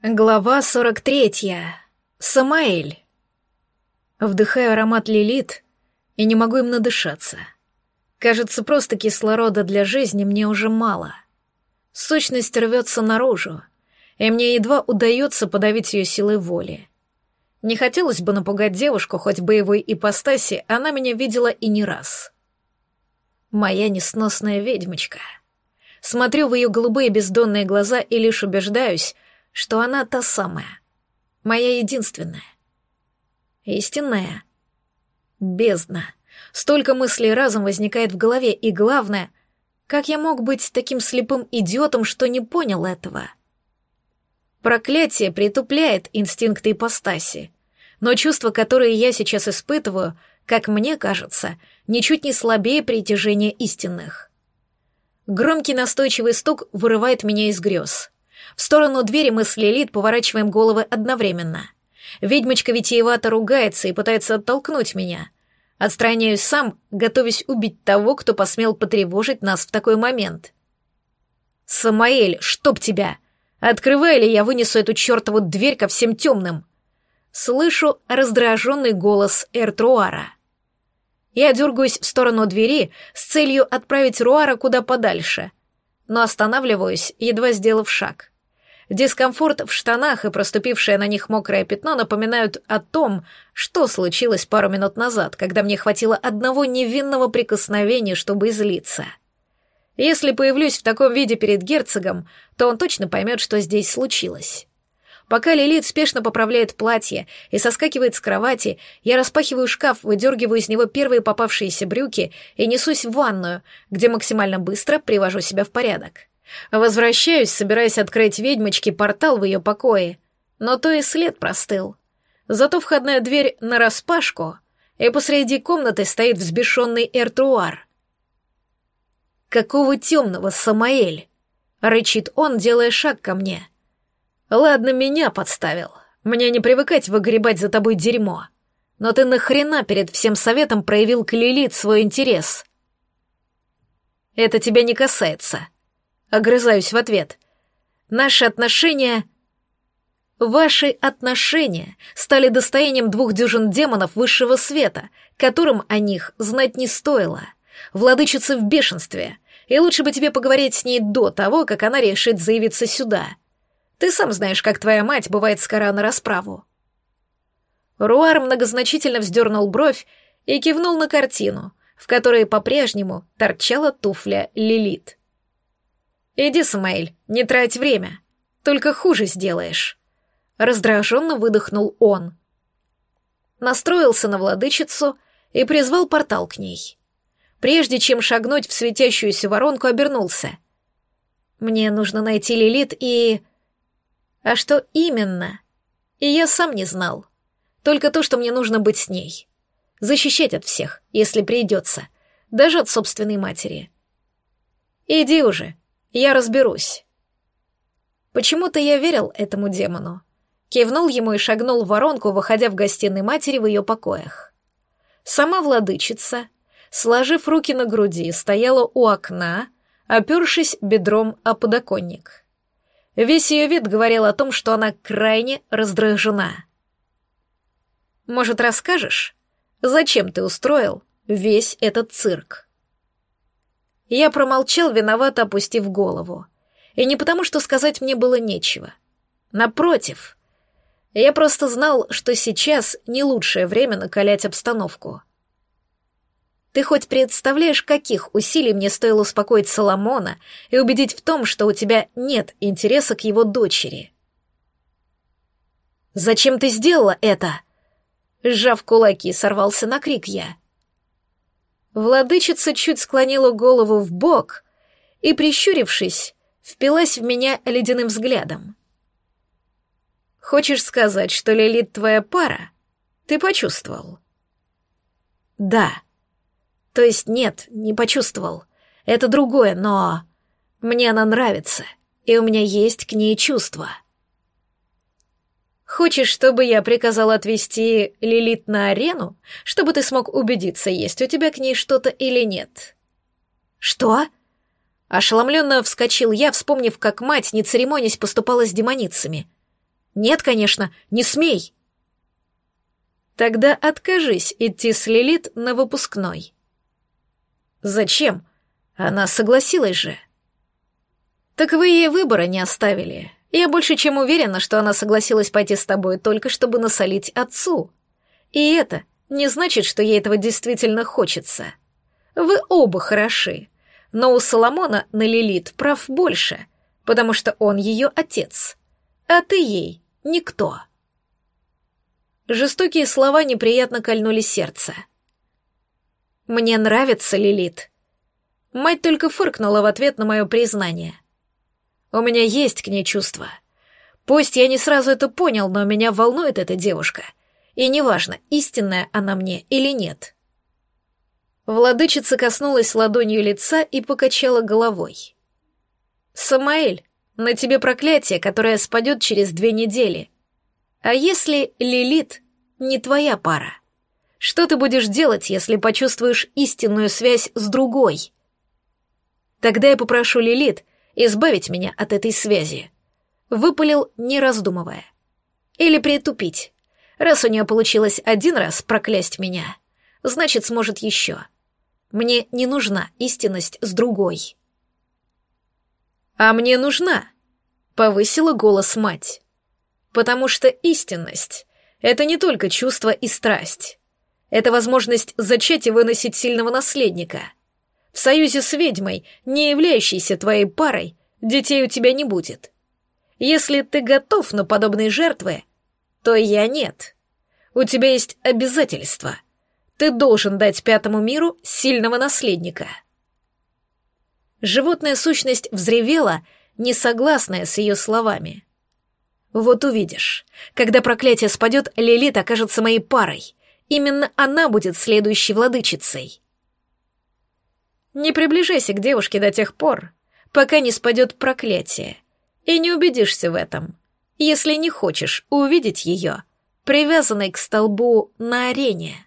Глава 43. Самаэль. Вдыхаю аромат лилит и не могу им надышаться. Кажется, просто кислорода для жизни мне уже мало. Сущность рвется наружу, и мне едва удается подавить ее силой воли. Не хотелось бы напугать девушку, хоть боевой ипостаси, она меня видела и не раз. Моя несносная ведьмочка. Смотрю в ее голубые бездонные глаза и лишь убеждаюсь — что она та самая, моя единственная, истинная, бездна. Столько мыслей разом возникает в голове, и главное, как я мог быть таким слепым идиотом, что не понял этого? Проклятие притупляет инстинкты ипостаси, но чувства, которые я сейчас испытываю, как мне кажется, ничуть не слабее притяжения истинных. Громкий настойчивый стук вырывает меня из грез. В сторону двери мы с Лилит поворачиваем головы одновременно. Ведьмочка витиевато ругается и пытается оттолкнуть меня. Отстраняюсь сам, готовясь убить того, кто посмел потревожить нас в такой момент. «Самаэль, чтоб тебя! Открывай, или я вынесу эту чертову дверь ко всем темным!» Слышу раздраженный голос Эртруара. Я дергаюсь в сторону двери с целью отправить Руара куда подальше, но останавливаюсь, едва сделав шаг. Дискомфорт в штанах и проступившее на них мокрое пятно напоминают о том, что случилось пару минут назад, когда мне хватило одного невинного прикосновения, чтобы излиться. Если появлюсь в таком виде перед герцогом, то он точно поймет, что здесь случилось. Пока Лилит спешно поправляет платье и соскакивает с кровати, я распахиваю шкаф, выдергиваю из него первые попавшиеся брюки и несусь в ванную, где максимально быстро привожу себя в порядок. Возвращаюсь, собираясь открыть ведьмочке портал в ее покое, но то и след простыл. Зато входная дверь нараспашку, и посреди комнаты стоит взбешенный Эртруар. «Какого темного, Самаэль?» — рычит он, делая шаг ко мне. «Ладно, меня подставил. Мне не привыкать выгребать за тобой дерьмо. Но ты нахрена перед всем советом проявил к Лилит свой интерес?» «Это тебя не касается», Огрызаюсь в ответ. Наши отношения... Ваши отношения стали достоянием двух дюжин демонов высшего света, которым о них знать не стоило. Владычица в бешенстве, и лучше бы тебе поговорить с ней до того, как она решит заявиться сюда. Ты сам знаешь, как твоя мать бывает скоро на расправу. Руар многозначительно вздернул бровь и кивнул на картину, в которой по-прежнему торчала туфля Лилит. «Иди, Самаэль, не трать время. Только хуже сделаешь». Раздраженно выдохнул он. Настроился на владычицу и призвал портал к ней. Прежде чем шагнуть в светящуюся воронку, обернулся. «Мне нужно найти Лилит и...» «А что именно?» И я сам не знал. Только то, что мне нужно быть с ней. Защищать от всех, если придется. Даже от собственной матери. «Иди уже, я разберусь. Почему-то я верил этому демону. Кивнул ему и шагнул в воронку, выходя в гостиной матери в ее покоях. Сама владычица, сложив руки на груди, стояла у окна, опершись бедром о подоконник. Весь ее вид говорил о том, что она крайне раздражена. «Может, расскажешь, зачем ты устроил весь этот цирк?» Я промолчал, виновато опустив голову. И не потому, что сказать мне было нечего. Напротив, я просто знал, что сейчас не лучшее время накалять обстановку. Ты хоть представляешь, каких усилий мне стоило успокоить Соломона и убедить в том, что у тебя нет интереса к его дочери? «Зачем ты сделала это?» Сжав кулаки, сорвался на крик я. Владычица чуть склонила голову в бок и, прищурившись, впилась в меня ледяным взглядом. «Хочешь сказать, что Лилит твоя пара? Ты почувствовал?» «Да. То есть нет, не почувствовал. Это другое, но... Мне она нравится, и у меня есть к ней чувства». Хочешь, чтобы я приказал отвезти Лилит на арену, чтобы ты смог убедиться, есть у тебя к ней что-то или нет?» «Что?» Ошеломленно вскочил я, вспомнив, как мать, не церемонясь, поступала с демоницами. Нет, конечно, не смей. Тогда откажись идти с Лилит на выпускной. Зачем? Она согласилась же. Так вы ей выбора не оставили. Я больше чем уверена, что она согласилась пойти с тобой только чтобы насолить отцу. И это не значит, что ей этого действительно хочется. Вы оба хороши, но у Соломона на Лилит прав больше, потому что он ее отец, а ты ей никто. Жестокие слова неприятно кольнули сердце. «Мне нравится Лилит». Мать только фыркнула в ответ на мое признание. «У меня есть к ней чувства. Пусть я не сразу это понял, но меня волнует эта девушка. И неважно, истинная она мне или нет». Владычица коснулась ладонью лица и покачала головой. «Самаэль, на тебе проклятие, которое спадет через две недели. А если Лилит не твоя пара? Что ты будешь делать, если почувствуешь истинную связь с другой? Тогда я попрошу Лилит избавить меня от этой связи. Выпалил, не раздумывая. Или притупить. Раз у нее получилось один раз проклясть меня, значит, сможет еще. Мне не нужна истинность с другой. А мне нужна, повысила голос мать. Потому что истинность — это не только чувство и страсть. Это возможность зачать и выносить сильного наследника. В союзе с ведьмой, не являющейся твоей парой, детей у тебя не будет. Если ты готов на подобные жертвы, то я нет. У тебя есть обязательства — ты должен дать пятому миру сильного наследника. Животная сущность взревела, не согласная с ее словами. Вот увидишь, когда проклятие спадет, Лилит окажется моей парой. Именно она будет следующей владычицей. Не приближайся к девушке до тех пор, пока не спадет проклятие, и не убедишься в этом, если не хочешь увидеть ее, привязанной к столбу на арене.